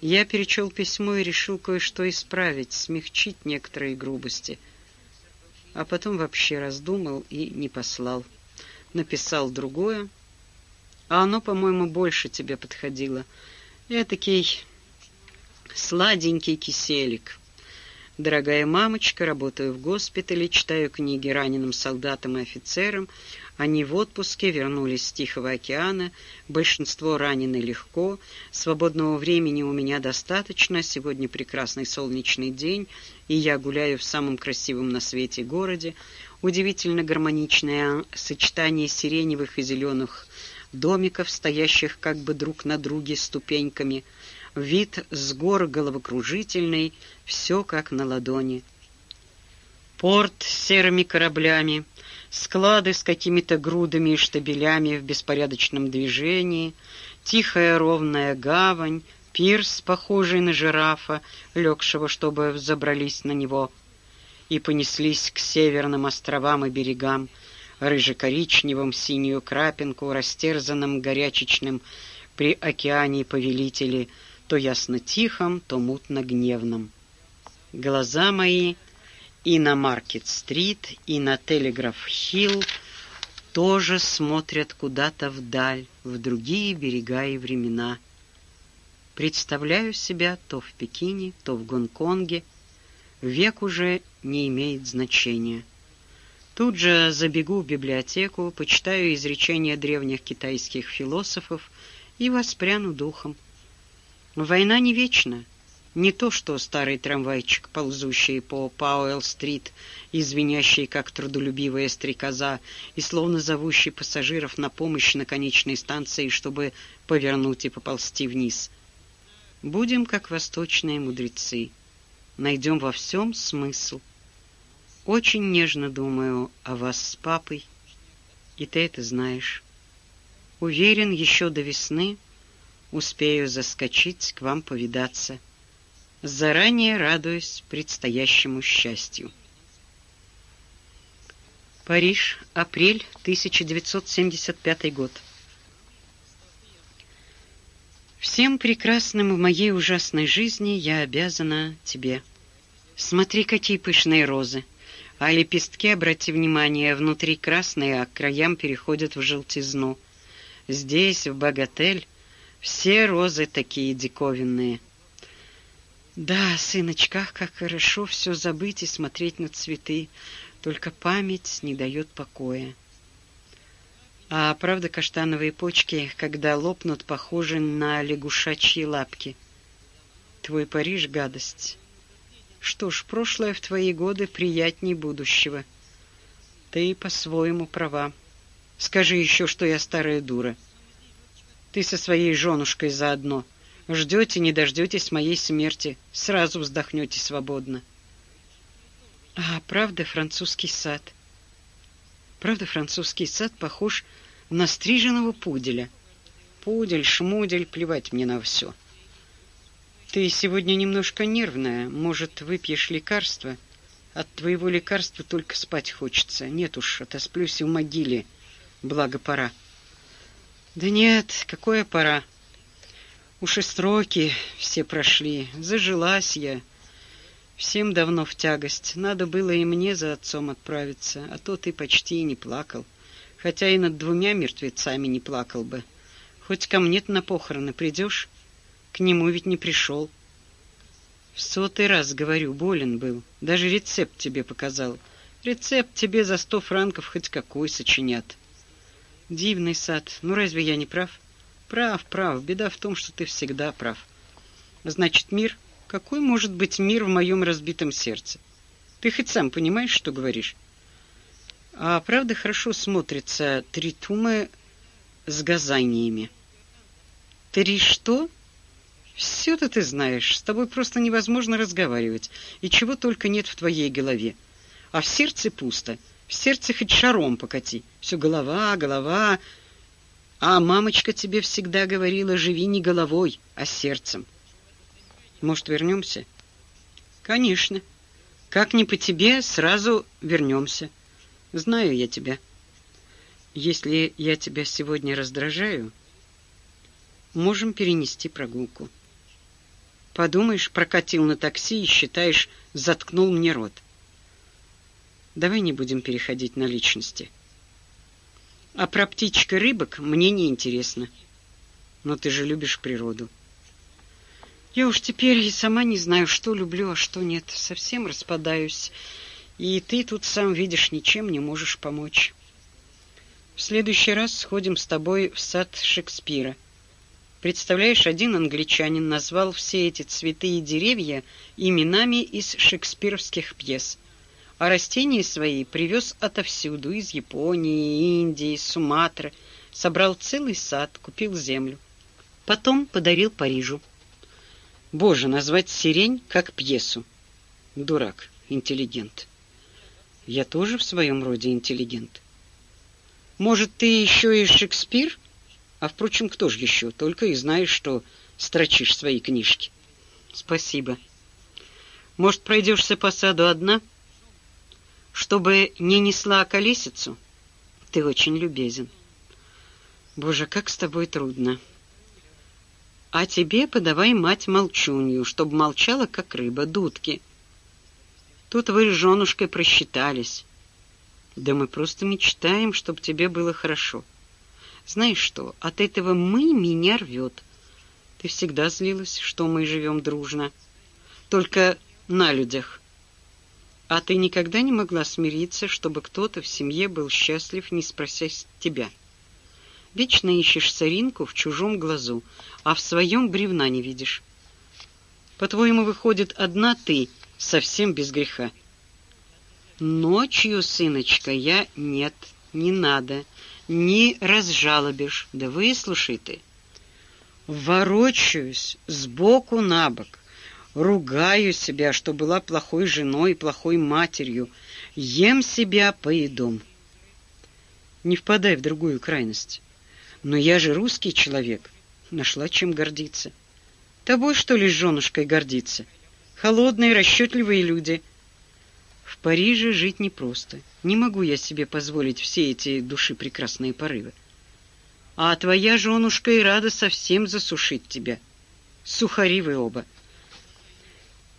Я перечел письмо и решил кое-что исправить, смягчить некоторые грубости. А потом вообще раздумал и не послал. Написал другое, а оно, по-моему, больше тебе подходило. Этакий сладенький киселик. Дорогая мамочка, работаю в госпитале, читаю книги раненым солдатам и офицерам. Они в отпуске, вернулись с Тихого океана. Большинство ранены легко. Свободного времени у меня достаточно. Сегодня прекрасный солнечный день, и я гуляю в самом красивом на свете городе. Удивительно гармоничное сочетание сиреневых и зеленых домиков, стоящих как бы друг на друге ступеньками – Вид с гор головокружительный, все как на ладони. Порт с серыми кораблями, склады с какими-то грудами и штабелями в беспорядочном движении, тихая ровная гавань, пирс, похожий на жирафа, легшего, чтобы взобрались на него, и понеслись к северным островам и берегам, рыже-коричневым синюю крапинку, растерзанным горячечным при океане повелители — то ясно тихом, то мутно гневном. Глаза мои и на Маркет-стрит, и на Телеграф-хилл тоже смотрят куда-то вдаль, в другие берега и времена. Представляю себя то в Пекине, то в Гонконге. Век уже не имеет значения. Тут же забегу в библиотеку, почитаю изречения древних китайских философов и воспряну духом. Война не вечна. Не то, что старый трамвайчик, ползущий по Пауэлл-стрит, извинящий, как трудолюбивая стрекоза, и словно зовущий пассажиров на помощь на конечной станции, чтобы повернуть и поползти вниз. Будем, как восточные мудрецы. Найдем во всем смысл. Очень нежно думаю о вас с папой, и ты это знаешь. Уверен, еще до весны — успею заскочить к вам повидаться. Заранее радуюсь предстоящему счастью. Париж, апрель 1975 год. Всем прекрасным в моей ужасной жизни я обязана тебе. Смотри, какие пышные розы. А лепестки, обрати внимание, внутри красные, а к краям переходят в желтизну. Здесь, в Богатель, все розы такие диковинные. Да, сыночка, как хорошо все забыть и смотреть на цветы, только память не дает покоя. А правда, каштановые почки, когда лопнут, похожи на лягушачьи лапки. Твой Париж — гадость. Что ж, прошлое в твои годы приятней будущего. Ты по-своему права. Скажи еще, что я старая дура. — ты со своей женушкой заодно. Ждете, не дождетесь моей смерти. Сразу вздохнете свободно. А правда французский сад? Правда французский сад похож на стриженного пуделя? Пудель, шмудель, плевать мне на все. Ты сегодня немножко нервная. Может, выпьешь лекарство? От твоего лекарства только спать хочется. Нет уж, отосплюсь в могиле. Благо пора. Да нет, какое пора. Уж и строки все прошли. Зажилась я. Всем давно в тягость. Надо было и мне за отцом отправиться, а то ты почти и не плакал. Хотя и над двумя мертвецами не плакал бы. Хоть ко мне на похороны придешь? К нему ведь не пришел. В сотый раз говорю, болен был. Даже рецепт тебе показал. Рецепт тебе за сто франков хоть какой сочинят. Дивный сад. Ну разве я не прав? Прав, прав. Беда в том, что ты всегда прав. Значит, мир? Какой может быть мир в моем разбитом сердце? Ты хоть сам понимаешь, что говоришь? А правда хорошо смотрятся три тумы с газаниями. Три что? Все-то ты знаешь. С тобой просто невозможно разговаривать. И чего только нет в твоей голове. А в сердце пусто. В сердце хоть шаром покати. Все голова, голова. А мамочка тебе всегда говорила, живи не головой, а сердцем. Может, вернемся? Конечно. Как не по тебе, сразу вернемся. Знаю я тебя. Если я тебя сегодня раздражаю, можем перенести прогулку. Подумаешь, прокатил на такси и считаешь, заткнул мне рот. Давай не будем переходить на личности. А про птичек и рыбок мне не интересно. Но ты же любишь природу. Я уж теперь и сама не знаю, что люблю, а что нет. Совсем распадаюсь. И ты тут сам видишь, ничем не можешь помочь. В следующий раз сходим с тобой в сад Шекспира. Представляешь, один англичанин назвал все эти цветы и деревья именами из шекспировских пьес, а растения свои привез отовсюду, из Японии, Индии, Суматры, собрал целый сад, купил землю. Потом подарил Парижу. Боже, назвать сирень как пьесу. Дурак, интеллигент. Я тоже в своем роде интеллигент. Может, ты еще и Шекспир? — а, впрочем, кто же еще? Только и знаешь, что строчишь свои книжки. Спасибо. Может, пройдешься по саду одна? Чтобы не несла колесицу? Ты очень любезен. Боже, как с тобой трудно. А тебе подавай мать молчунью, чтобы молчала, как рыба, дудки. Тут вы с женушкой просчитались. Да мы просто мечтаем, чтобы тебе было хорошо. — знаешь что, от этого «мы» меня рвет. Ты всегда злилась, что мы живем дружно. Только на людях. А ты никогда не могла смириться, чтобы кто-то в семье был счастлив, не спросясь тебя. Вечно ищешь соринку в чужом глазу, а в своем бревна не видишь. По-твоему, выходит, одна ты совсем без греха. Ночью, сыночка, я нет, не надо не разжалобишь, да выслушай ты. Ворочаюсь сбоку на бок, ругаю себя, что была плохой женой, плохой матерью, ем себя поедом. Не впадай в другую крайность. Но я же русский человек, нашла чем гордиться. Тобой, что ли, с женушкой гордиться? Холодные, расчетливые люди — в Париже жить непросто. Не могу я себе позволить все эти души прекрасные порывы. А твоя женушка и рада совсем засушить тебя. Сухари вы оба.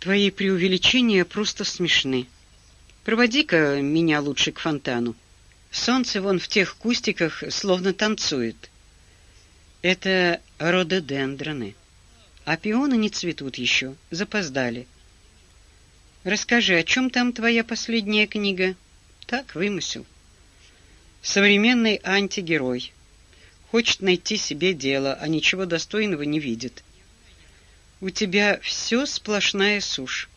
Твои преувеличения просто смешны. Проводи-ка меня лучше к фонтану. Солнце вон в тех кустиках словно танцует. Это рододендроны. А пионы не цветут еще, запоздали. Расскажи, о чем там твоя последняя книга? Так, вымысел. Современный антигерой. Хочет найти себе дело, а ничего достойного не видит. У тебя все сплошная сушь.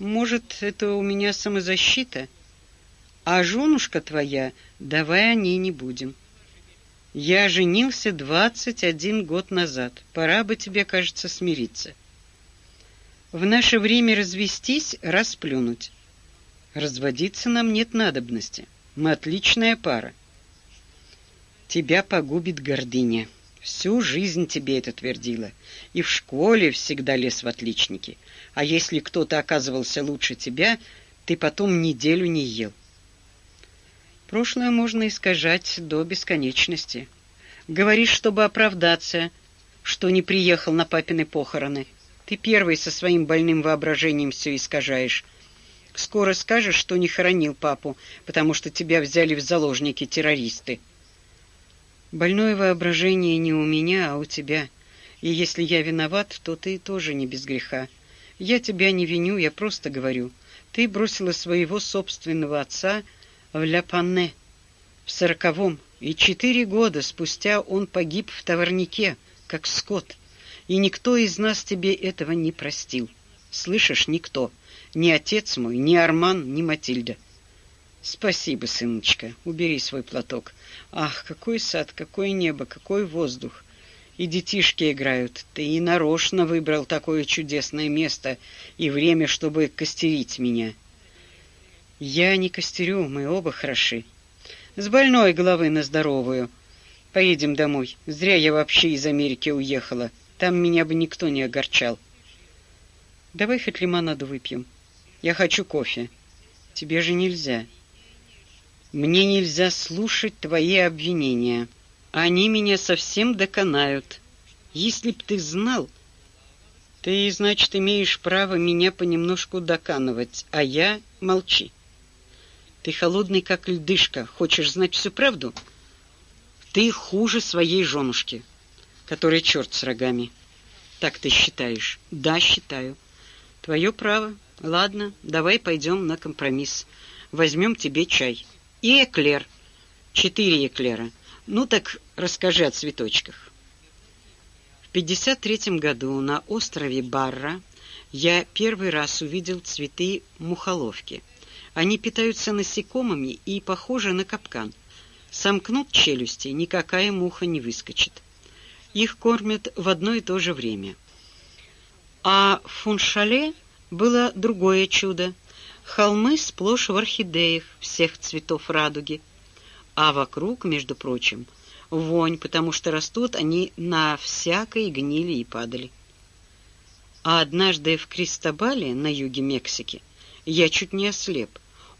Может, это у меня самозащита? А женушка твоя, давай о ней не будем. Я женился двадцать один год назад. Пора бы тебе, кажется, смириться. В наше время развестись — расплюнуть. Разводиться нам нет надобности. Мы отличная пара. Тебя погубит гордыня. Всю жизнь тебе это твердила. И в школе всегда лез в отличники. А если кто-то оказывался лучше тебя, ты потом неделю не ел. Прошлое можно искажать до бесконечности. Говоришь, чтобы оправдаться, что не приехал на папины похороны — ты первый со своим больным воображением все искажаешь. Скоро скажешь, что не хоронил папу, потому что тебя взяли в заложники террористы. Больное воображение не у меня, а у тебя. И если я виноват, то ты тоже не без греха. Я тебя не виню, я просто говорю. Ты бросила своего собственного отца в Ля-Панне в сороковом, и четыре года спустя он погиб в товарнике, как скот и никто из нас тебе этого не простил. Слышишь, никто. Ни отец мой, ни Арман, ни Матильда. Спасибо, сыночка. Убери свой платок. Ах, какой сад, какое небо, какой воздух. И детишки играют. Ты и нарочно выбрал такое чудесное место и время, чтобы костерить меня. Я не костерю, мы оба хороши. С больной головы на здоровую. Поедем домой. Зря я вообще из Америки уехала. Там меня бы никто не огорчал. Давай хоть лимонаду выпьем. Я хочу кофе. Тебе же нельзя. Мне нельзя слушать твои обвинения. Они меня совсем доконают. Если б ты знал... Ты, значит, имеешь право меня понемножку доканывать, а я молчи. Ты холодный, как льдышка. Хочешь знать всю правду? Ты хуже своей женушки, которая черт с рогами. Так ты считаешь? Да, считаю. Твое право. Ладно, давай пойдем на компромисс. Возьмем тебе чай. И эклер. Четыре эклера. Ну так расскажи о цветочках. В 53 году на острове Барра я первый раз увидел цветы мухоловки. Они питаются насекомыми и похожи на капкан. Сомкнут челюсти, никакая муха не выскочит. Их кормят в одно и то же время. А в Фуншале было другое чудо. Холмы сплошь в орхидеях всех цветов радуги. А вокруг, между прочим, вонь, потому что растут они на всякой гнили и падали. А однажды в Кристобале, на юге Мексики, я чуть не ослеп.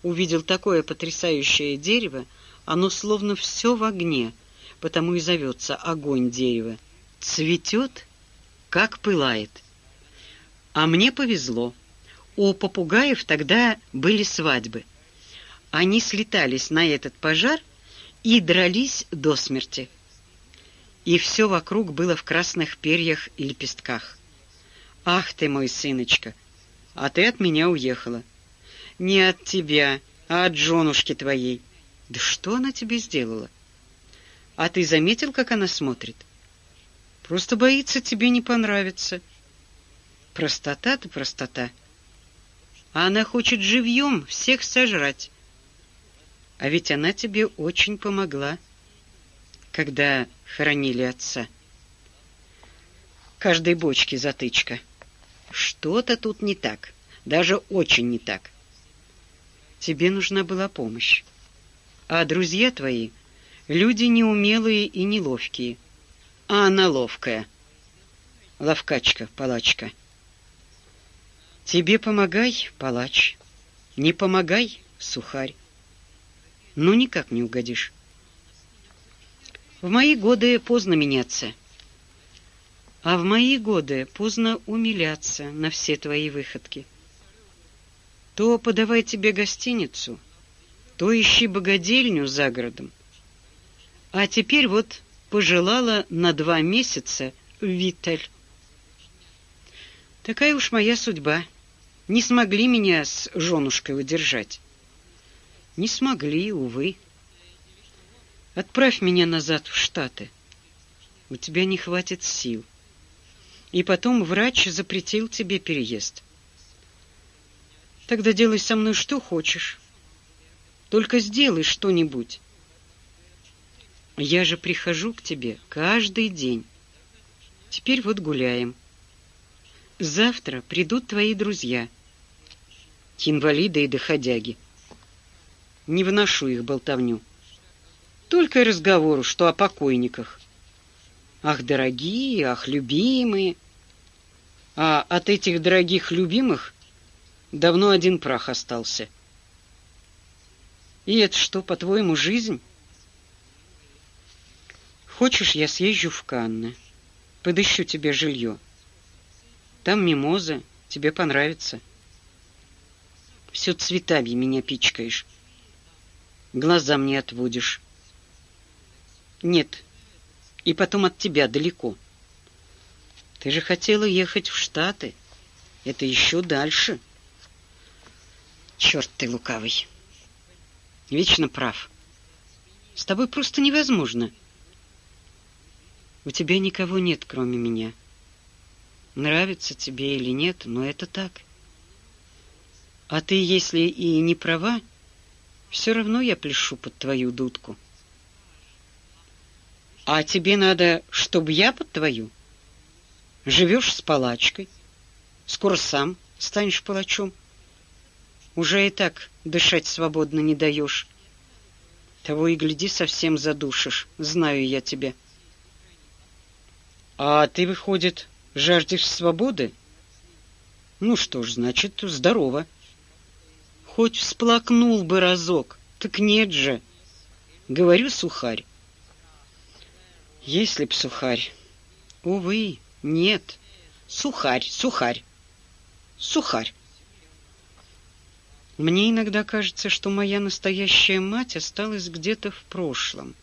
Увидел такое потрясающее дерево, оно словно все в огне, потому и зовется огонь дерева. Цветет, как пылает. А мне повезло. У попугаев тогда были свадьбы. Они слетались на этот пожар и дрались до смерти. И все вокруг было в красных перьях и лепестках. «Ах ты мой сыночка! А ты от меня уехала!» «Не от тебя, а от женушки твоей!» «Да что она тебе сделала?» «А ты заметил, как она смотрит?» «Просто боится тебе не понравиться». «Простота-то простота!» «А она хочет живьем всех сожрать!» А ведь она тебе очень помогла, когда хоронили отца. Каждой бочке затычка. Что-то тут не так, даже очень не так. Тебе нужна была помощь. А друзья твои — люди неумелые и неловкие. А она ловкая. Ловкачка, палачка. Тебе помогай, палач. Не помогай, сухарь ну никак не угодишь. В мои годы поздно меняться, а в мои годы поздно умиляться на все твои выходки. То подавай тебе гостиницу, то ищи богадельню за городом. А теперь вот пожелала на два месяца Виттель. Такая уж моя судьба. Не смогли меня с женушкой удержать. Не смогли, увы. Отправь меня назад в Штаты. У тебя не хватит сил. И потом врач запретил тебе переезд. Тогда делай со мной что хочешь. Только сделай что-нибудь. Я же прихожу к тебе каждый день. Теперь вот гуляем. Завтра придут твои друзья. Инвалиды и доходяги. Не выношу их болтовню. Только и разговору, что о покойниках. Ах, дорогие, ах, любимые. А от этих дорогих любимых давно один прах остался. И это что, по-твоему, жизнь? Хочешь, я съезжу в Канны, подыщу тебе жилье. Там мимоза, тебе понравится. Все цветами меня пичкаешь глаза мне отводишь. Нет, и потом от тебя далеко. Ты же хотела ехать в Штаты. Это еще дальше. Черт ты лукавый. Вечно прав. С тобой просто невозможно. У тебя никого нет, кроме меня. Нравится тебе или нет, но это так. А ты, если и не права, все равно я пляшу под твою дудку. А тебе надо, чтобы я под твою? Живешь с палачкой, скоро сам станешь палачом. Уже и так дышать свободно не даешь. Того и гляди, совсем задушишь, знаю я тебя. А ты, выходит, жаждешь свободы? Ну что ж, значит, здорово. Хоть всплакнул бы разок, так нет же. Говорю, сухарь. Если б сухарь. Увы, нет. Сухарь, сухарь, сухарь. Мне иногда кажется, что моя настоящая мать осталась где-то в прошлом,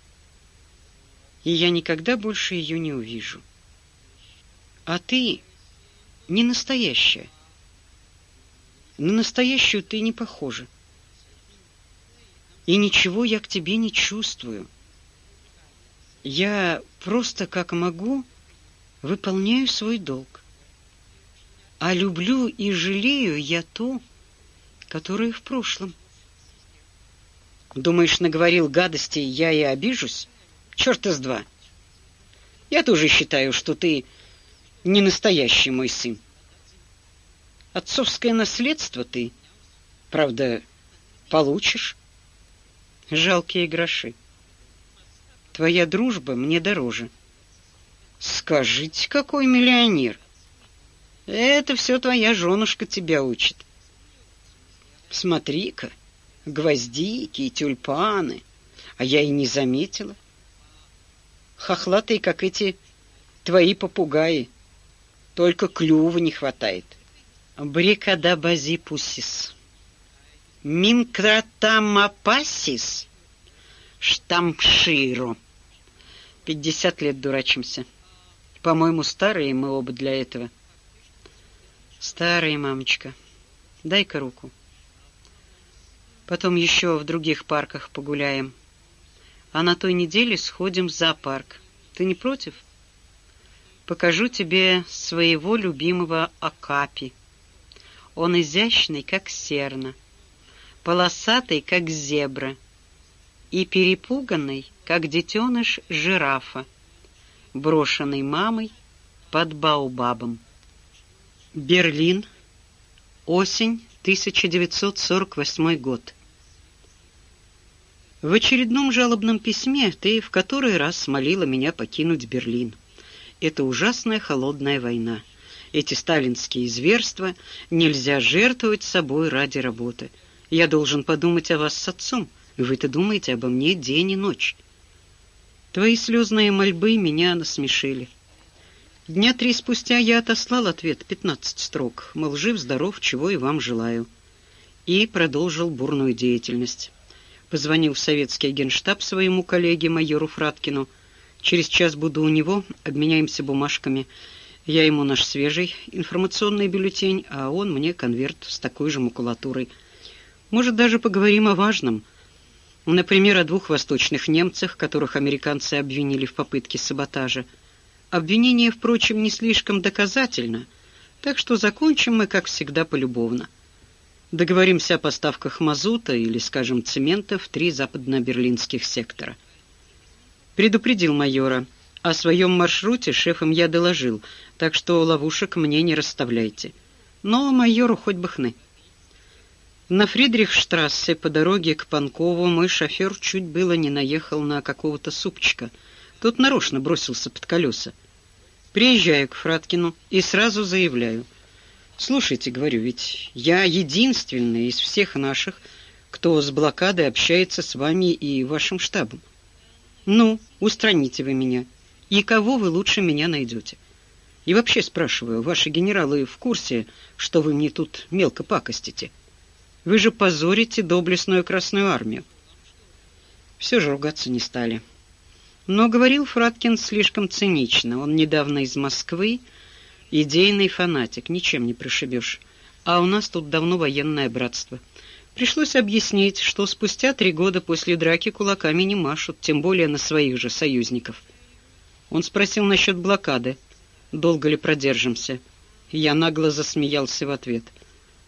и я никогда больше ее не увижу. А ты не настоящая. На настоящую ты не похожа. И ничего я к тебе не чувствую. Я просто как могу выполняю свой долг. А люблю и жалею я то, которые в прошлом. Думаешь, наговорил гадостей, я и обижусь? Черт из два. Я тоже считаю, что ты не настоящий мой сын. Отцовское наследство ты, правда, получишь. Жалкие гроши. Твоя дружба мне дороже. Скажите, какой миллионер? Это все твоя женушка тебя учит. Смотри-ка, гвоздики и тюльпаны, а я и не заметила. Хохлатые, как эти твои попугаи, только клюва не хватает. Брикадабазипусис, минкратамапасис, штампширо. Пятьдесят лет дурачимся. По-моему, старые мы оба для этого. Старые, мамочка. Дай-ка руку. Потом еще в других парках погуляем. А на той неделе сходим в зоопарк. Ты не против? Покажу тебе своего любимого Акапи. Он изящный, как серна, полосатый, как зебра, и перепуганный, как детеныш жирафа, брошенный мамой под баобабом. Берлин. Осень, 1948 год. В очередном жалобном письме ты в который раз молила меня покинуть Берлин. Это ужасная холодная война. Эти сталинские зверства нельзя жертвовать собой ради работы. Я должен подумать о вас с отцом. Вы-то думаете обо мне день и ночь. Твои слезные мольбы меня насмешили. Дня три спустя я отослал ответ, пятнадцать строк, мол, жив-здоров, чего и вам желаю. И продолжил бурную деятельность позвонил в советский генштаб своему коллеге майору Фраткину. Через час буду у него, обменяемся бумажками. Я ему наш свежий информационный бюллетень, а он мне конверт с такой же макулатурой. Может, даже поговорим о важном. Например, о двух восточных немцах, которых американцы обвинили в попытке саботажа. Обвинение, впрочем, не слишком доказательно, так что закончим мы, как всегда, полюбовно. Договоримся о поставках мазута или, скажем, цемента в три западно-берлинских сектора. Предупредил майора. О своем маршруте шефам я доложил, так что ловушек мне не расставляйте. Но майору хоть бы хны. На Фридрихштрассе по дороге к Панкову мой шофер чуть было не наехал на какого-то супчика. Тот нарочно бросился под колеса. Приезжаю к Фраткину и сразу заявляю — Слушайте, говорю, ведь я единственный из всех наших, кто с блокадой общается с вами и вашим штабом. Ну, устраните вы меня. И кого вы лучше меня найдете? И вообще спрашиваю, ваши генералы в курсе, что вы мне тут мелко пакостите? Вы же позорите доблестную Красную армию. Все же ругаться не стали. Но говорил Фраткин слишком цинично. Он недавно из Москвы Идейный фанатик, ничем не пришибешь. А у нас тут давно военное братство. Пришлось объяснить, что спустя три года после драки кулаками не машут, тем более на своих же союзников. Он спросил насчет блокады. Долго ли продержимся? Я нагло засмеялся в ответ.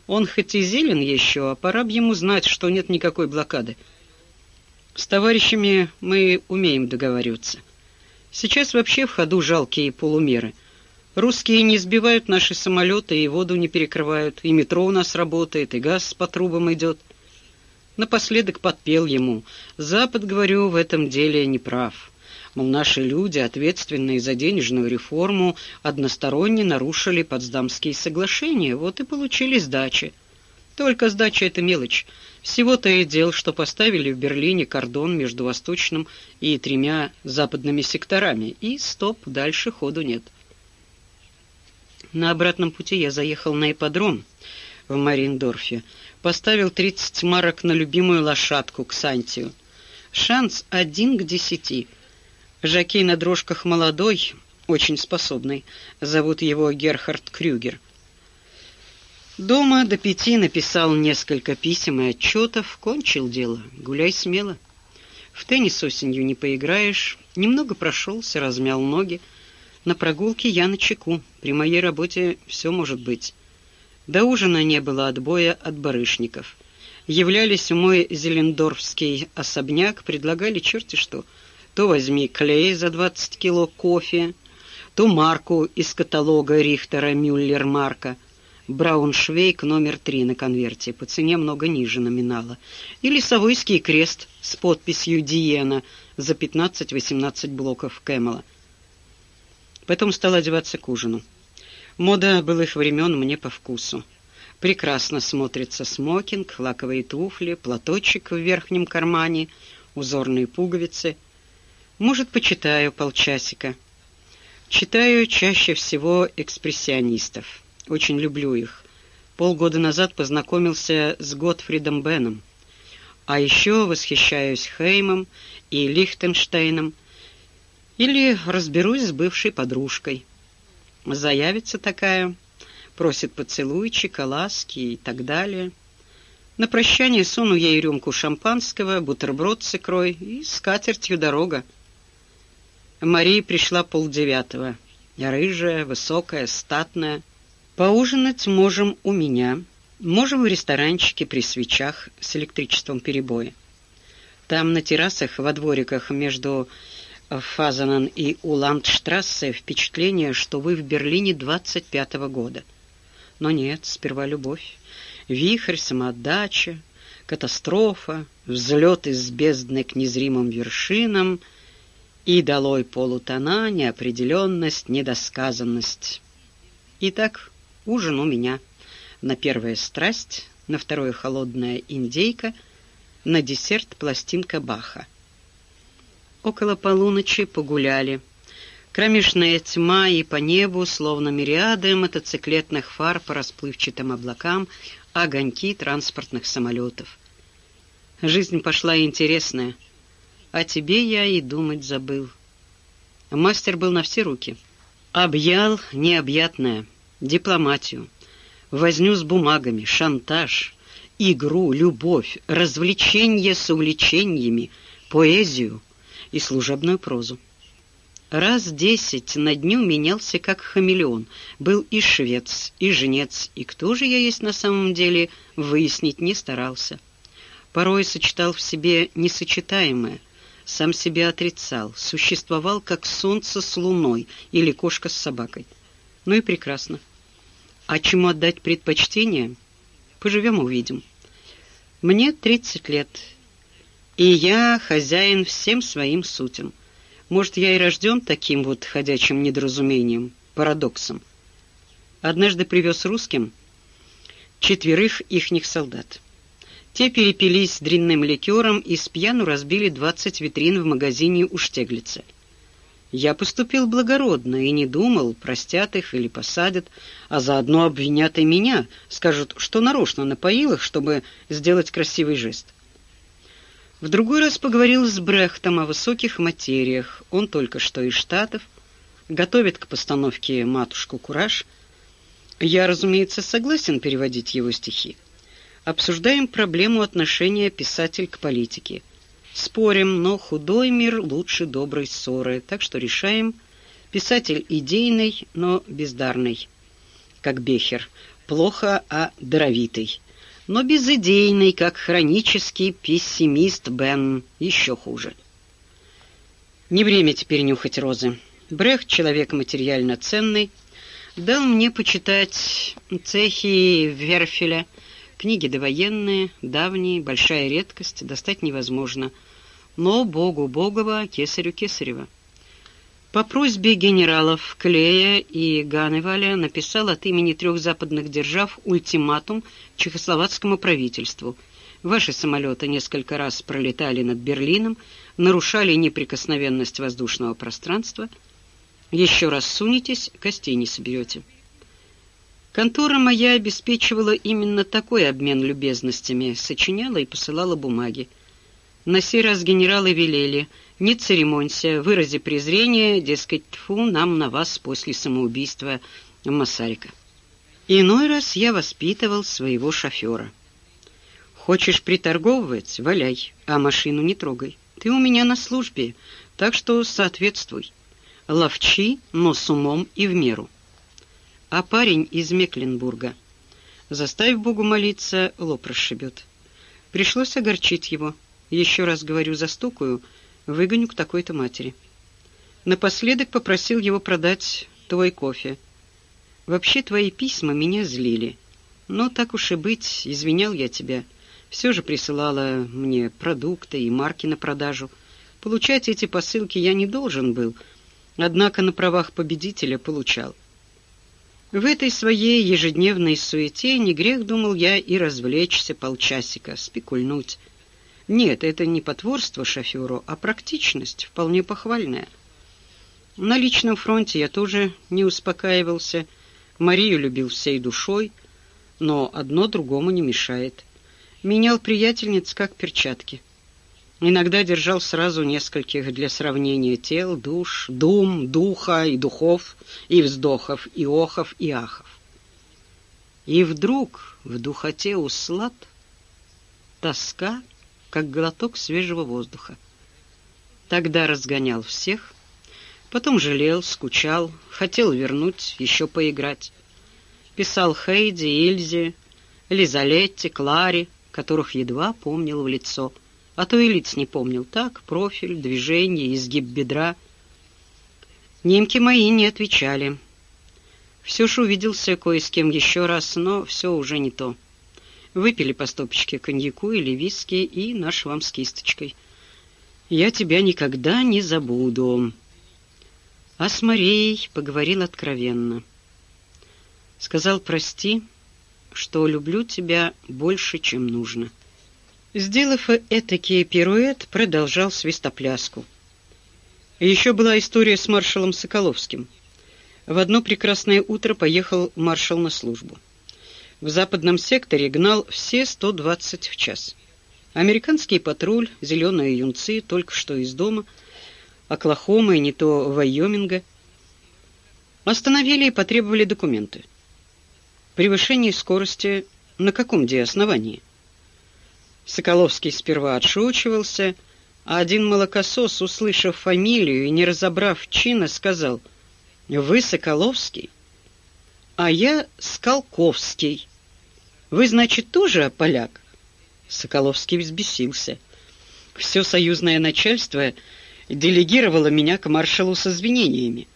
Он хоть и зелен еще, а пора б ему знать, что нет никакой блокады. С товарищами мы умеем договариваться. Сейчас вообще в ходу жалкие полумеры — Русские не сбивают наши самолеты и воду не перекрывают, и метро у нас работает, и газ по трубам идет. Напоследок подпел ему. Запад, говорю, в этом деле не прав. Мол, наши люди, ответственные за денежную реформу, односторонне нарушили Потсдамские соглашения, вот и получили сдачи. Только сдача — это мелочь. Всего-то и дел, что поставили в Берлине кордон между восточным и тремя западными секторами, и стоп, дальше ходу нет. На обратном пути я заехал на ипподром в Мариндорфе, поставил 30 марок на любимую лошадку Ксантию. Шанс один к десяти. Жакей на дрожках молодой, очень способный. Зовут его Герхард Крюгер. Дома до пяти написал несколько писем и отчетов, кончил дело. Гуляй смело. В теннис осенью не поиграешь. Немного прошелся, размял ноги. На прогулке я на чеку. При моей работе все может быть. До ужина не было отбоя от барышников. Являлись в мой зелендорфский особняк, предлагали черти что. То возьми клей за 20 кило кофе, то марку из каталога Рихтера Мюллер-марка — Брауншвейк номер три на конверте, по цене много ниже номинала, или Савойский крест с подписью Диена за 15-18 блоков Кэмела. Потом стал одеваться к ужину. Мода былых времен мне по вкусу. Прекрасно смотрится смокинг, лаковые туфли, платочек в верхнем кармане, узорные пуговицы. Может, почитаю полчасика. Читаю чаще всего экспрессионистов. Очень люблю их. Полгода назад познакомился с Готфридом Беном. А еще восхищаюсь Хеймом и Лихтенштейном. Или разберусь с бывшей подружкой. Заявится такая, просит поцелуйчика, ласки и так далее. На прощание суну ей рюмку шампанского, бутерброд с икрой и скатертью дорога. Мария пришла полдевятого. Рыжая, высокая, статная. Поужинать можем у меня, можем в ресторанчике при свечах с электричеством перебоя. Там на террасах во двориках между Фазанан и Уландштрассе впечатление, что вы в Берлине 25-го года. Но нет, сперва любовь, вихрь, самоотдача, катастрофа, взлет из бездны к незримым вершинам и долой полутона, неопределенность, недосказанность. Итак, Ужин у меня. На первое страсть, на второе холодная индейка, на десерт пластинка Баха. Около полуночи погуляли. Кромешная тьма и по небу, словно мириады мотоциклетных фар по расплывчатым облакам, огоньки транспортных самолетов. Жизнь пошла интересная, а тебе я и думать забыл. Мастер был на все руки. Объял необъятное — дипломатию, возню с бумагами, шантаж, игру, любовь, развлечения с увлечениями, поэзию и служебную прозу. Раз десять на дню менялся как хамелеон, был и швец, и жнец, и кто же я есть на самом деле, выяснить не старался. Порой сочетал в себе несочетаемое, сам себя отрицал, существовал как солнце с луной или кошка с собакой. Ну и прекрасно. А чему отдать предпочтение? Поживем увидим. Мне 30 лет, и я хозяин всем своим сутям. Может, я и рожден таким вот ходячим недоразумением, парадоксом. Однажды привез русским четверых ихних солдат. Те перепились дрянным ликером и с пьяну разбили 20 витрин в магазине у Штеглица. Я поступил благородно и не думал, простят их или посадят, а заодно обвинят и меня, скажут, что нарочно напоил их, чтобы сделать красивый жест. В другой раз поговорил с Брехтом о высоких материях. Он только что из Штатов, готовит к постановке «Матушку Кураж». Я, разумеется, согласен переводить его стихи. Обсуждаем проблему отношения писатель к политике – Спорим, но худой мир лучше доброй ссоры, так что решаем. Писатель идейный, но бездарный, как Бехер. Плохо, а даровитый. Но безидейный, как хронический пессимист Бен, еще хуже. Не время теперь нюхать розы. Брехт, человек материально ценный, дал мне почитать цехи Верфеля, Книги довоенные, давние, большая редкость, достать невозможно. Но Богу Богова, Кесарю Кесарева. По просьбе генералов Клея и Ганеваля написал от имени трех западных держав ультиматум чехословацкому правительству. Ваши самолеты несколько раз пролетали над Берлином, нарушали неприкосновенность воздушного пространства. Еще раз сунетесь, костей не соберете. Контора моя обеспечивала именно такой обмен любезностями, сочиняла и посылала бумаги. На сей раз генералы велели, не церемонься, вырази презрение, дескать, тьфу, нам на вас после самоубийства Масарика. Иной раз я воспитывал своего шофера. Хочешь приторговывать — валяй, а машину не трогай. Ты у меня на службе, так что соответствуй. Ловчи, но с умом и в меру а парень из Мекленбурга. Заставив Богу молиться, лоб расшибет. Пришлось огорчить его. Еще раз говорю, застукаю, выгоню к такой-то матери. Напоследок попросил его продать твой кофе. Вообще твои письма меня злили. Но так уж и быть, извинял я тебя. Все же присылала мне продукты и марки на продажу. Получать эти посылки я не должен был, однако на правах победителя получал. В этой своей ежедневной суете не грех, думал я, и развлечься полчасика, спекульнуть. Нет, это не потворство шоферу, а практичность, вполне похвальная. На личном фронте я тоже не успокаивался, Марию любил всей душой, но одно другому не мешает. Менял приятельниц как перчатки. Иногда держал сразу нескольких для сравнения тел, душ, дум, духа и духов, и вздохов, и охов, и ахов. И вдруг в духоте услад тоска, как глоток свежего воздуха. Тогда разгонял всех, потом жалел, скучал, хотел вернуть, еще поиграть. Писал Хейди, Ильзе, Лизалетте, Кларе, которых едва помнил в лицо — а то и лиц не помнил. Так, профиль, движение, изгиб бедра. Немки мои не отвечали. Все ж увиделся кое с кем еще раз, но все уже не то. Выпили по стопочке коньяку или виски, и наш вам с кисточкой. Я тебя никогда не забуду. А с Марией поговорил откровенно. Сказал, прости, что люблю тебя больше, чем нужно. Сделав этакий пируэт, продолжал свистопляску. Еще была история с маршалом Соколовским. В одно прекрасное утро поехал маршал на службу. В западном секторе гнал все 120 в час. Американский патруль, зеленые юнцы, только что из дома, Оклахомы, не то Вайоминга, остановили и потребовали документы. Превышение скорости на каком де основании? Соколовский сперва отшучивался, а один молокосос, услышав фамилию и не разобрав чина, сказал «Вы Соколовский?» «А я Скалковский. Вы, значит, тоже поляк?» Соколовский взбесился. Все союзное начальство делегировало меня к маршалу с извинениями.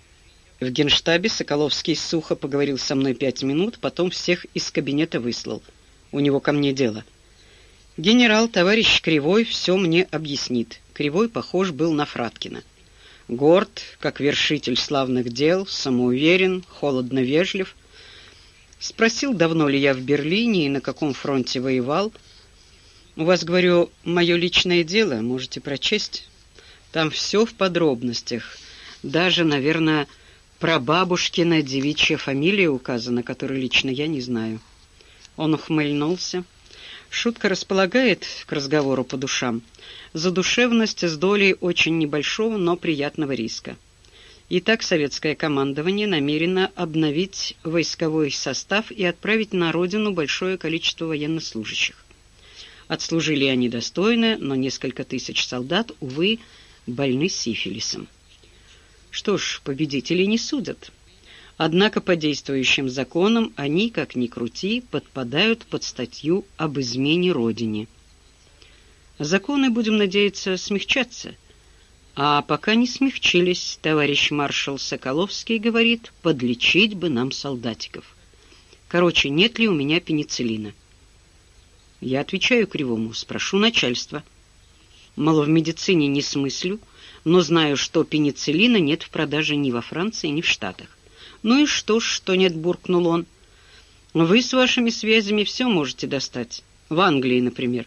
В генштабе Соколовский сухо поговорил со мной пять минут, потом всех из кабинета выслал. У него ко мне дело. Генерал, товарищ Кривой, все мне объяснит. Кривой похож был на Фраткина. Горд, как вершитель славных дел, самоуверен, холодно вежлив. Спросил, давно ли я в Берлине и на каком фронте воевал. У вас, говорю, мое личное дело, можете прочесть. Там все в подробностях. Даже, наверное, про бабушкина девичья фамилия указана, которую лично я не знаю. Он ухмыльнулся. Шутка располагает к разговору по душам. Задушевность с долей очень небольшого, но приятного риска. Итак, советское командование намерено обновить войсковой состав и отправить на родину большое количество военнослужащих. Отслужили они достойно, но несколько тысяч солдат, увы, больны сифилисом. Что ж, победителей не судят. Однако по действующим законам они, как ни крути, подпадают под статью об измене Родине. Законы, будем надеяться, смягчатся. А пока не смягчились, товарищ маршал Соколовский говорит, подлечить бы нам солдатиков. Короче, нет ли у меня пенициллина? Я отвечаю Кривому, спрошу начальства. Мало в медицине не смыслю, но знаю, что пенициллина нет в продаже ни во Франции, ни в Штатах. «Ну и что ж, что нет?» — буркнул он. «Вы с вашими связями все можете достать. В Англии, например.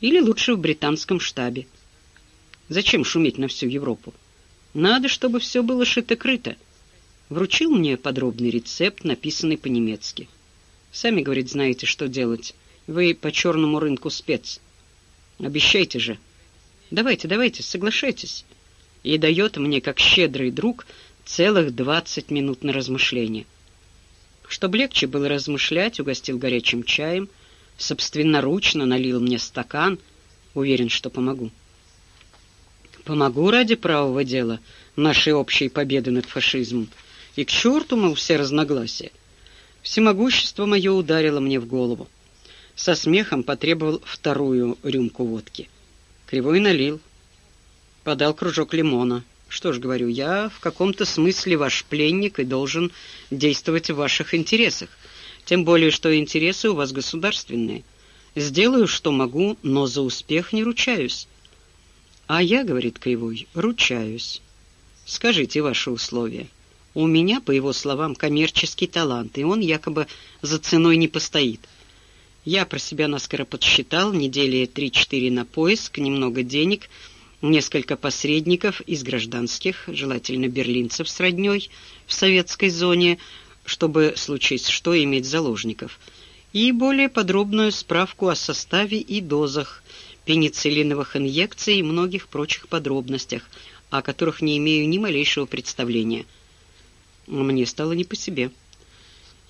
Или лучше в британском штабе. Зачем шуметь на всю Европу? Надо, чтобы все было шито-крыто. Вручил мне подробный рецепт, написанный по-немецки. Сами, говорит, знаете, что делать. Вы по черному рынку спец. Обещайте же. Давайте, давайте, соглашайтесь. И дает мне, как щедрый друг, целых двадцать минут на размышление. Чтобы легче было размышлять, угостил горячим чаем, собственноручно налил мне стакан, уверен, что помогу. Помогу ради правого дела, нашей общей победы над фашизмом. И к черту, мол, все разногласия. Всемогущество мое ударило мне в голову. Со смехом потребовал вторую рюмку водки. Кривой налил. Подал кружок лимона. Что ж, говорю, я в каком-то смысле ваш пленник и должен действовать в ваших интересах. Тем более, что интересы у вас государственные. Сделаю, что могу, но за успех не ручаюсь. А я, говорит Кривой, ручаюсь. Скажите ваши условия. У меня, по его словам, коммерческий талант, и он якобы за ценой не постоит. Я про себя наскоро подсчитал, недели три-четыре на поиск, немного денег — несколько посредников из гражданских, желательно берлинцев с роднёй в советской зоне, чтобы, случись что, иметь заложников, и более подробную справку о составе и дозах пенициллиновых инъекций и многих прочих подробностях, о которых не имею ни малейшего представления. Мне стало не по себе.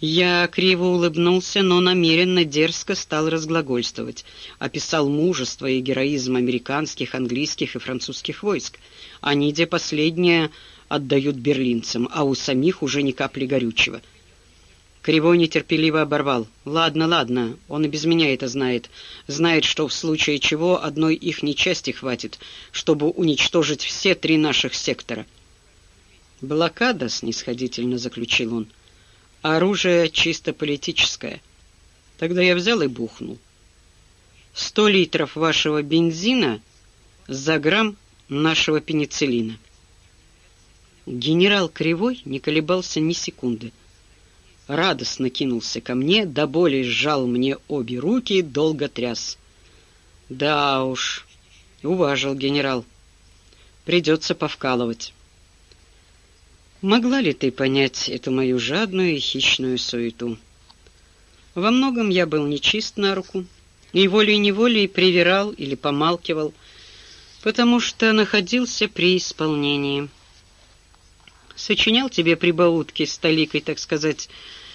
Я криво улыбнулся, но намеренно дерзко стал разглагольствовать. Описал мужество и героизм американских, английских и французских войск. Они, где последние, отдают берлинцам, а у самих уже ни капли горючего. Кривой нетерпеливо оборвал. «Ладно, ладно, он и без меня это знает. Знает, что в случае чего одной их нечасти хватит, чтобы уничтожить все три наших сектора». «Блокада», — снисходительно заключил он, — Оружие чисто политическое. Тогда я взял и бухнул. Сто литров вашего бензина за грамм нашего пенициллина. Генерал Кривой не колебался ни секунды. Радостно кинулся ко мне, до боли сжал мне обе руки, долго тряс. Да уж, уважил генерал. Придется повкалывать. Могла ли ты понять эту мою жадную и хищную суету? Во многом я был нечист на руку, и волей-неволей привирал или помалкивал, потому что находился при исполнении. Сочинял тебе прибаутки с толикой, так сказать,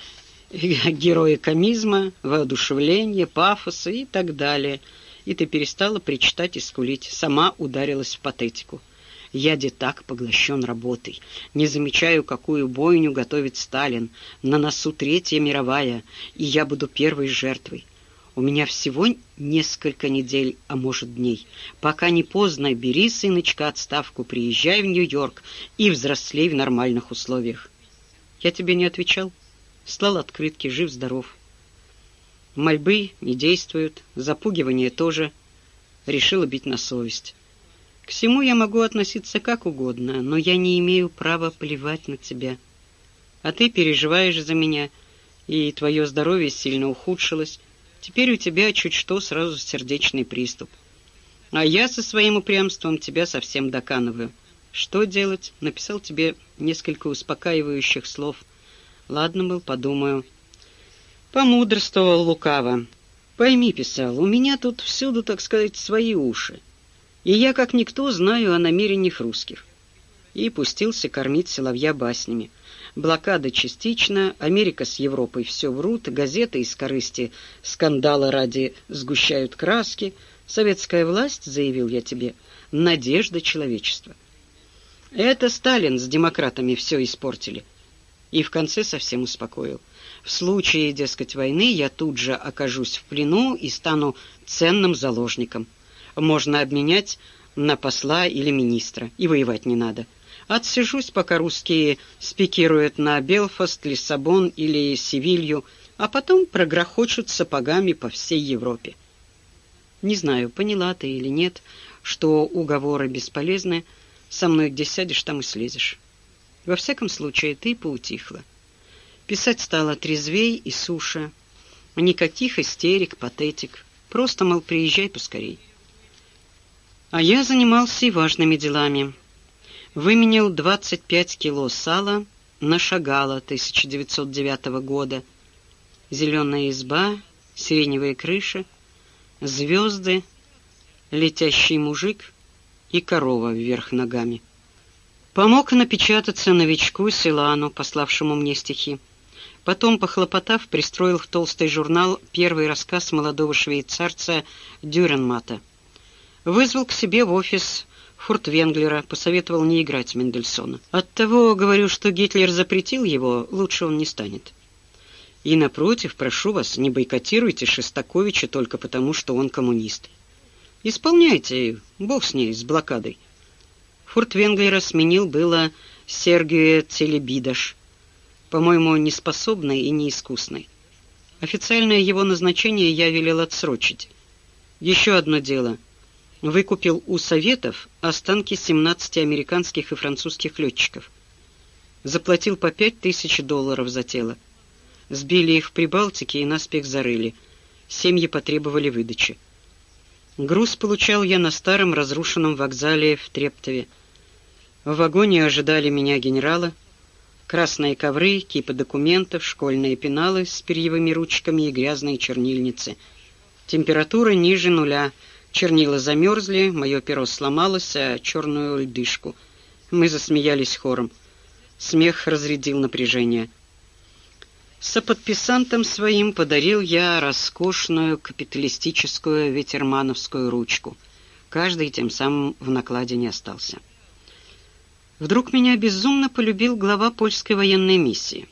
героя комизма, воодушевления, пафоса и так далее, и ты перестала причитать и скулить, сама ударилась в патетику. Я де так поглощен работой, не замечаю, какую бойню готовит Сталин. На носу Третья мировая, и я буду первой жертвой. У меня всего несколько недель, а может дней. Пока не поздно, бери, сыночка, отставку, приезжай в Нью-Йорк и взрослей в нормальных условиях. Я тебе не отвечал. Слал открытки, жив-здоров. Мольбы не действуют, запугивание тоже. Решила бить на совесть. К всему я могу относиться как угодно, но я не имею права плевать на тебя. А ты переживаешь за меня, и твое здоровье сильно ухудшилось. Теперь у тебя чуть что сразу сердечный приступ. А я со своим упрямством тебя совсем доканываю. Что делать? Написал тебе несколько успокаивающих слов. Ладно, был, подумаю. Помудрствовал лукаво. Пойми, писал, у меня тут всюду, так сказать, свои уши. И я, как никто, знаю о намерениях русских. И пустился кормить соловья баснями. Блокада частично, Америка с Европой все врут, газеты из корысти скандала ради сгущают краски. Советская власть, заявил я тебе, надежда человечества. Это Сталин с демократами все испортили. И в конце совсем успокоил. В случае, дескать, войны я тут же окажусь в плену и стану ценным заложником можно обменять на посла или министра, и воевать не надо. Отсижусь, пока русские спикируют на Белфаст, Лиссабон или Севилью, а потом прогрохочут сапогами по всей Европе. Не знаю, поняла ты или нет, что уговоры бесполезны, со мной где сядешь, там и слезешь. Во всяком случае, ты поутихла. Писать стало трезвей и суше. Никаких истерик, патетик. Просто, мол, приезжай поскорей. А я занимался и важными делами. Выменял 25 кило сала на Шагала 1909 года. Зеленая изба, сиреневые крыши, звезды, летящий мужик и корова вверх ногами. Помог напечататься новичку Силану, пославшему мне стихи. Потом, похлопотав, пристроил в толстый журнал первый рассказ молодого швейцарца Дюренмата. Вызвал к себе в офис Фуртвенглера, посоветовал не играть Мендельсона. Оттого, говорю, что Гитлер запретил его, лучше он не станет. И, напротив, прошу вас, не бойкотируйте Шестаковича только потому, что он коммунист. Исполняйте, бог с ней, с блокадой. Фуртвенглера сменил было Сергея Целебидаш, по-моему, неспособный и неискусный. Официальное его назначение я велел отсрочить. Еще одно дело — выкупил у Советов останки 17 американских и французских летчиков. Заплатил по пять тысяч долларов за тело. Сбили их в Прибалтике и наспех зарыли. Семьи потребовали выдачи. Груз получал я на старом разрушенном вокзале в Трептове. В вагоне ожидали меня генерала. Красные ковры, кипы документов, школьные пеналы с перьевыми ручками и грязные чернильницы. Температура ниже нуля — Чернила замерзли, мое перо сломалось, а черную льдышку. Мы засмеялись хором. Смех разрядил напряжение. Соподписантом своим подарил я роскошную капиталистическую ветермановскую ручку. Каждый тем самым в накладе не остался. Вдруг меня безумно полюбил глава польской военной миссии.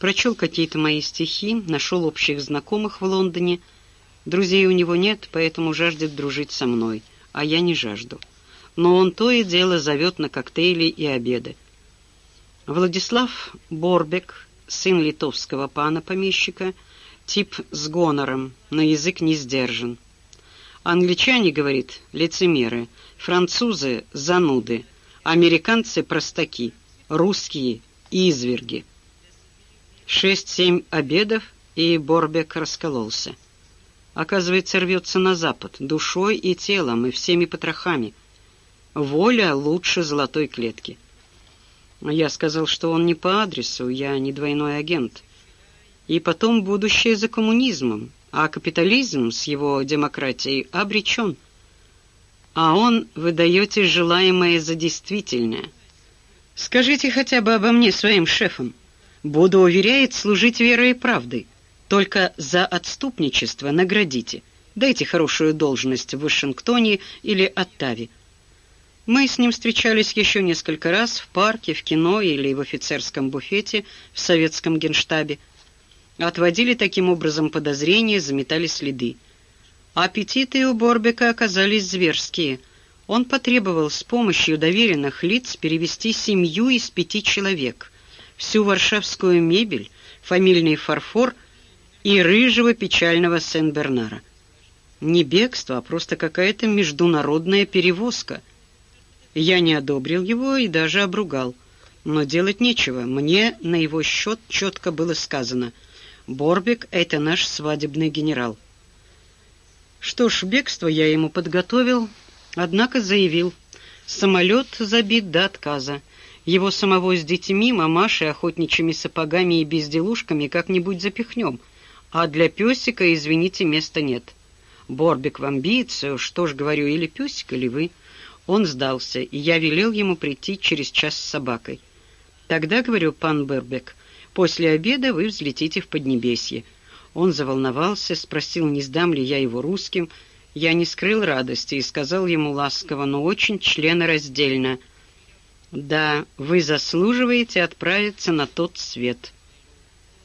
Прочел какие-то мои стихи, нашел общих знакомых в Лондоне — Друзей у него нет, поэтому жаждет дружить со мной, а я не жажду. Но он то и дело зовет на коктейли и обеды. Владислав Борбек, сын литовского пана-помещика, тип с гонором, на язык не сдержан. Англичане, говорит, лицемеры, французы — зануды, американцы — простаки, русские — изверги. Шесть-семь обедов, и Борбек раскололся оказывается, рвется на запад, душой и телом, и всеми потрохами. Воля лучше золотой клетки. Я сказал, что он не по адресу, я не двойной агент. И потом будущее за коммунизмом, а капитализм с его демократией обречен. А он выдаете желаемое за действительное. Скажите хотя бы обо мне своим шефам. Буду, уверяет, служить верой и правдой. Только за отступничество наградите. Дайте хорошую должность в Вашингтоне или Оттаве. Мы с ним встречались еще несколько раз в парке, в кино или в офицерском буфете в советском генштабе. Отводили таким образом подозрения, заметали следы. Аппетиты у Борбека оказались зверские. Он потребовал с помощью доверенных лиц перевести семью из пяти человек, всю варшавскую мебель, фамильный фарфор и рыжего печального Сен-Бернара. Не бегство, а просто какая-то международная перевозка. Я не одобрил его и даже обругал. Но делать нечего. Мне на его счет четко было сказано. Борбек — это наш свадебный генерал. Что ж, бегство я ему подготовил, однако заявил. Самолет забит до отказа. Его самого с детьми, мамашей, охотничьими сапогами и безделушками как-нибудь запихнем — а для песика, извините, места нет. Борбик в амбицию, что ж говорю, или песик, или вы. Он сдался, и я велел ему прийти через час с собакой. Тогда, говорю, пан Бербек, после обеда вы взлетите в Поднебесье. Он заволновался, спросил, не сдам ли я его русским. Я не скрыл радости и сказал ему ласково, но очень членораздельно. «Да, вы заслуживаете отправиться на тот свет».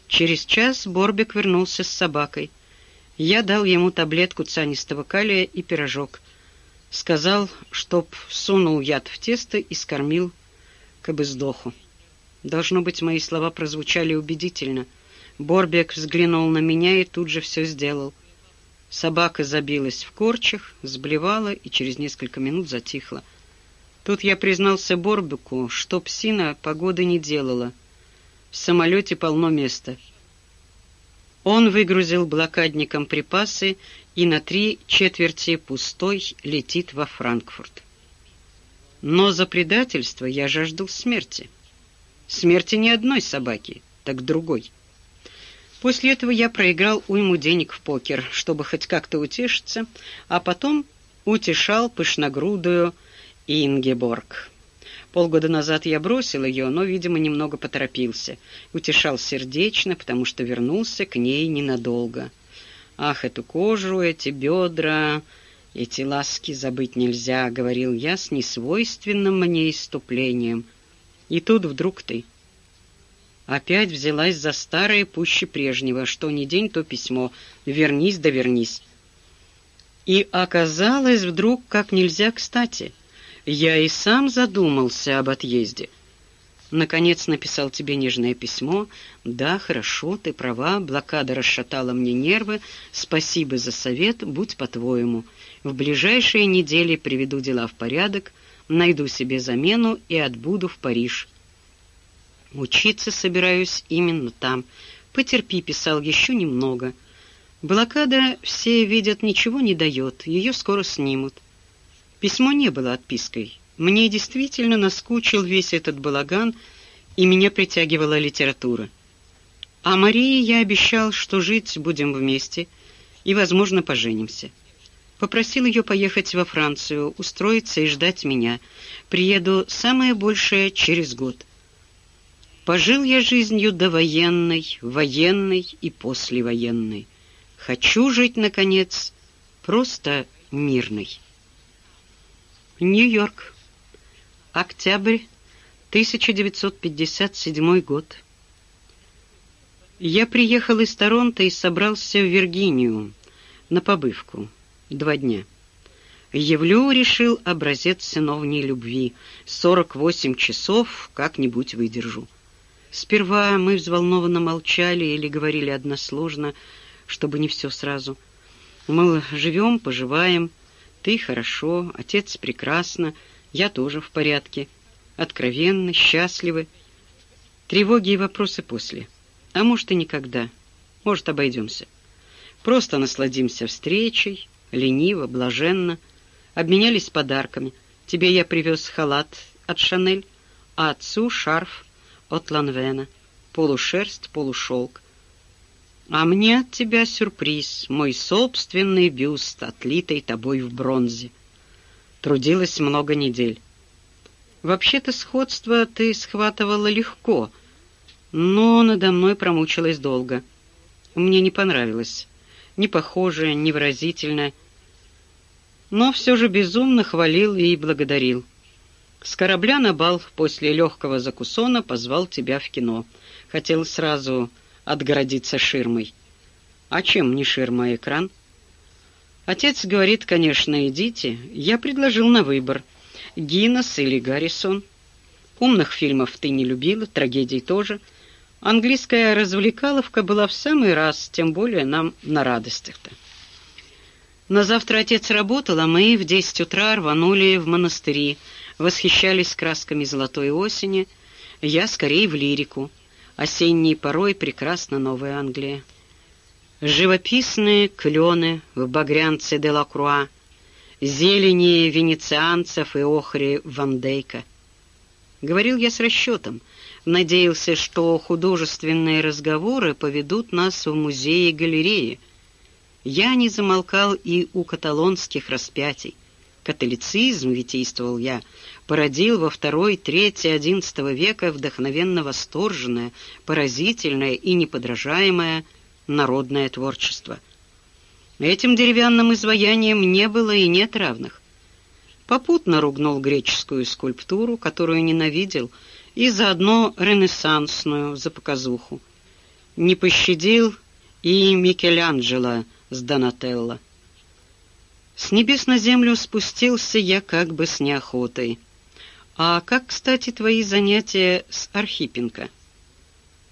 Через час Борбик вернулся с собакой. Я дал ему таблетку цианистого калия и пирожок. Сказал, чтоб сунул яд в тесто и скормил, кабы сдоху. Должно быть, мои слова прозвучали убедительно. Борбек взглянул на меня и тут же все сделал. Собака забилась в корчах, сблевала и через несколько минут затихла. Тут я признался Борбеку, что псина погоды не делала — в самолете полно места. Он выгрузил блокадникам припасы и на три четверти пустой летит во Франкфурт. Но за предательство я жаждал смерти. Смерти ни одной собаки, так другой. После этого я проиграл уйму денег в покер, чтобы хоть как-то утешиться, а потом утешал пышногрудую Ингеборг. Полгода назад я бросил ее, но, видимо, немного поторопился. Утешал сердечно, потому что вернулся к ней ненадолго. Ах, эту кожу, эти бедра, эти ласки забыть нельзя, говорил я с несвойственным мне иступлением. И тут вдруг ты опять взялась за старое пуще прежнего, что ни день, то письмо. Вернись да вернись. И оказалось вдруг как нельзя кстати. Я и сам задумался об отъезде. Наконец написал тебе нежное письмо. Да, хорошо, ты права, блокада расшатала мне нервы. Спасибо за совет, будь по-твоему. В ближайшие недели приведу дела в порядок, найду себе замену и отбуду в Париж. Учиться собираюсь именно там. Потерпи, писал еще немного. Блокада, все видят, ничего не дает, ее скоро снимут. Письмо не было отпиской. Мне действительно наскучил весь этот балаган, и меня притягивала литература. А Марии я обещал, что жить будем вместе и, возможно, поженимся. Попросил ее поехать во Францию, устроиться и ждать меня. Приеду самое большее через год. Пожил я жизнью довоенной, военной и послевоенной. Хочу жить, наконец, просто мирной. Нью-Йорк. Октябрь 1957 год. Я приехал из Торонто и собрался в Виргинию на побывку. Два дня. Явлю, решил, образец сыновней любви. Сорок восемь часов как-нибудь выдержу. Сперва мы взволнованно молчали или говорили односложно, чтобы не все сразу. Мы живем, поживаем. Ты хорошо, отец прекрасно, я тоже в порядке. Откровенны, счастливы. Тревоги и вопросы после. А может и никогда. Может, обойдемся. Просто насладимся встречей, лениво, блаженно. Обменялись подарками. Тебе я привез халат от Шанель, а отцу шарф от Ланвена, полушерсть, полушелк. А мне от тебя сюрприз, мой собственный бюст, отлитый тобой в бронзе. Трудилась много недель. Вообще-то сходство ты схватывала легко, но надо мной промучилась долго. Мне не понравилось. Не похоже, не выразительно, но все же безумно хвалил и благодарил. С корабля на бал после легкого закусона позвал тебя в кино. Хотел сразу отгородиться ширмой. А чем не ширма, а экран? Отец говорит, конечно, идите. Я предложил на выбор. Гиннес или Гаррисон. Умных фильмов ты не любила, трагедий тоже. Английская развлекаловка была в самый раз, тем более нам на радостях-то. На завтра отец работал, а мы в десять утра рванули в монастыри, восхищались красками золотой осени, я скорее в лирику. Осенней порой прекрасна Новая Англия. Живописные клены в багрянце де Лакруа, зелени венецианцев и охри Ван Дейка. Говорил я с расчетом, надеялся, что художественные разговоры поведут нас в музеи и галереи. Я не замолкал и у каталонских распятий. Католицизм, витийствовал я, породил во второй, третий, одиннадцатого века вдохновенно восторженное, поразительное и неподражаемое народное творчество. Этим деревянным изваянием не было и нет равных. Попутно ругнул греческую скульптуру, которую ненавидел, и заодно ренессансную за показуху. Не пощадил и Микеланджело с Донателло. С небес на землю спустился я как бы с неохотой. А как, кстати, твои занятия с Архипенко?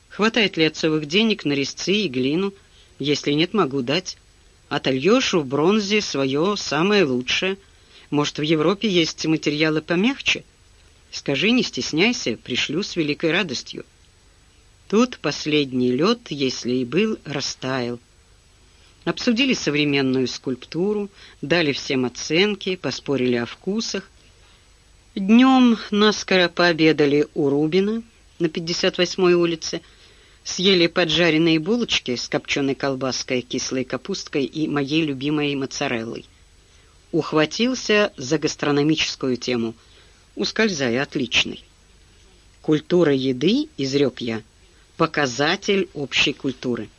Хватает ли отцовых денег на резцы и глину? Если нет, могу дать. Отольешь в бронзе свое самое лучшее. Может, в Европе есть материалы помягче? Скажи, не стесняйся, пришлю с великой радостью. Тут последний лед, если и был, растаял. Обсудили современную скульптуру, дали всем оценки, поспорили о вкусах. Днем наскоро пообедали у Рубина, на 58-й улице, съели поджаренные булочки с копченой колбаской, кислой капусткой и моей любимой моцареллой. Ухватился за гастрономическую тему, ускользая отличной. «Культура еды», — изрек я, — «показатель общей культуры».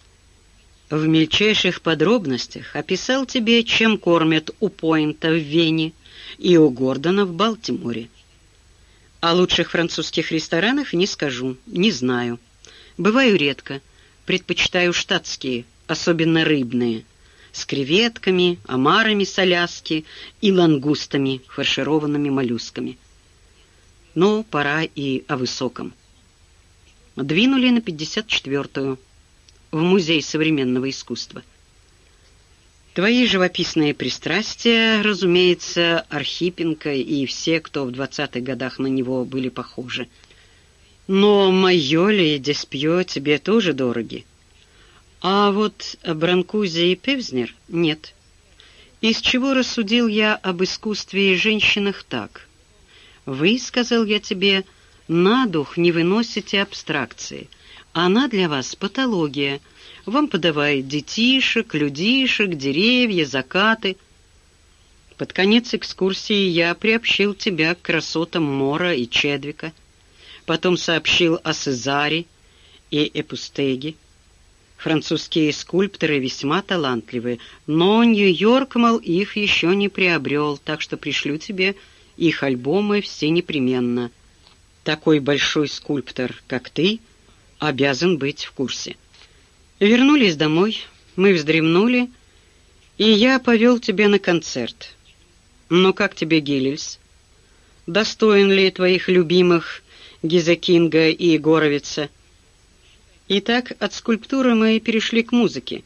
В мельчайших подробностях описал тебе, чем кормят у Пойнта в Вене и у Гордона в Балтиморе. О лучших французских ресторанах не скажу, не знаю. Бываю редко, предпочитаю штатские, особенно рыбные, с креветками, омарами с Аляски и лангустами, фаршированными моллюсками. Но пора и о высоком. Двинули на 54-ю, в Музей современного искусства. Твои живописные пристрастия, разумеется, Архипенко и все, кто в двадцатых годах на него были похожи – но Майоли и Деспьё тебе тоже дороги. А вот Бранкузи и Певзнер нет. Из чего рассудил я об искусстве и женщинах так? Вы, сказал я тебе, на дух не выносите абстракции. Она для вас патология. Вам подавает детишек, людишек, деревья, закаты. Под конец экскурсии я приобщил тебя к красотам Мора и Чедвика — потом сообщил о Сезаре и Эпустеге. Французские скульпторы весьма талантливы, но Нью-Йорк, мол, их еще не приобрел, так что пришлю тебе их альбомы все непременно. Такой большой скульптор, как ты, обязан быть в курсе. Вернулись домой, мы вздремнули, и я повел тебя на концерт. Но как тебе Гиллельс? Достоин ли твоих любимых Гизекинга и Горовица. Итак, от скульптуры мы перешли к музыке.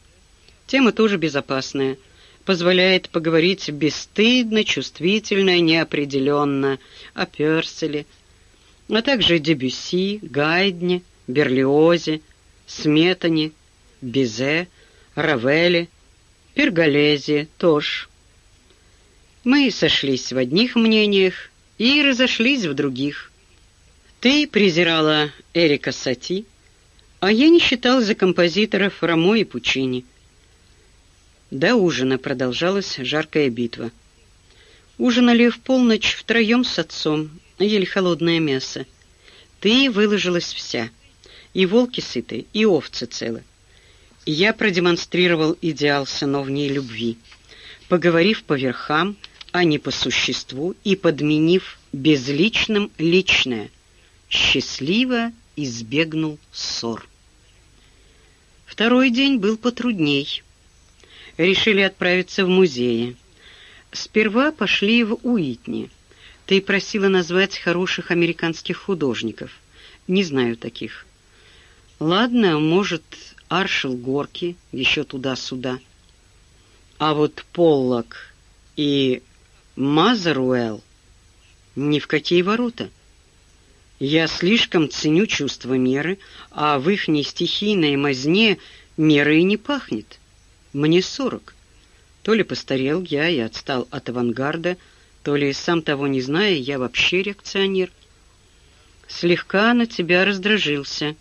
Тема тоже безопасная, позволяет поговорить бесстыдно, чувствительно, неопределенно о Перселе, а также Дебюсси, Гайдне, Берлиозе, Сметане, Бизе, Равеле, Перголезе, Тош. Мы сошлись в одних мнениях и разошлись в других. Ты презирала Эрика Сати, а я не считал за композиторов Рамо и Пучини. До ужина продолжалась жаркая битва. Ужинали в полночь втроем с отцом, ели холодное мясо. Ты выложилась вся, и волки сыты, и овцы целы. Я продемонстрировал идеал сыновней любви, поговорив по верхам, а не по существу, и подменив безличным личное — счастливо избегнул ссор. Второй день был потрудней. Решили отправиться в музеи. Сперва пошли в Уитни. Ты просила назвать хороших американских художников. Не знаю таких. Ладно, может, Аршел Горки, еще туда-сюда. А вот Поллок и Мазеруэлл ни в какие ворота. Я слишком ценю чувство меры, а в ихней стихийной мазне меры и не пахнет. Мне сорок. То ли постарел я и отстал от авангарда, то ли, сам того не зная, я вообще реакционер. Слегка на тебя раздражился,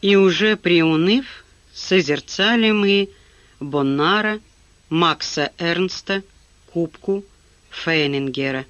и уже приуныв, созерцали мы Боннара, Макса Эрнста, Кубку, Фейнингера.